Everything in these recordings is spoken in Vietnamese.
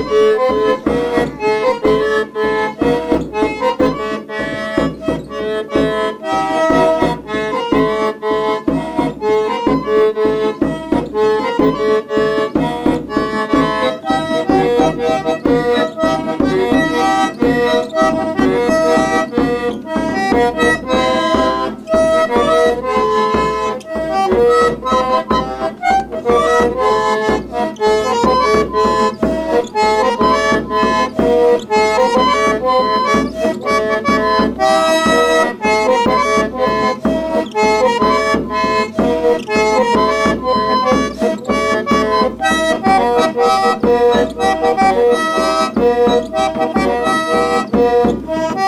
Thank you.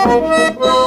Música